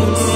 Peace.